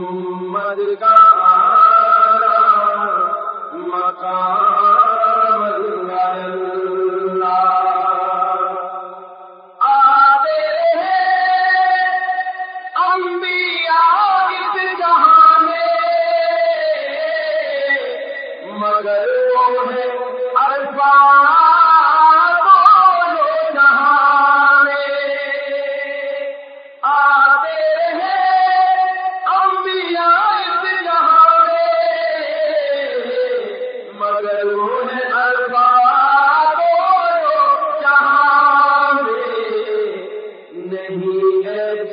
محمد کا مکان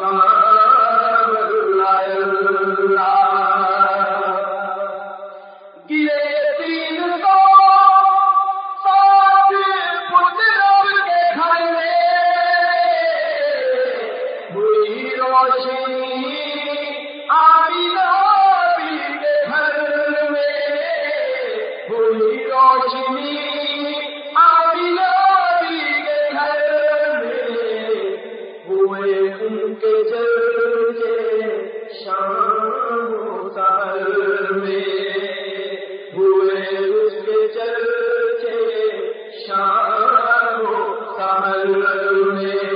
کا تعلل میں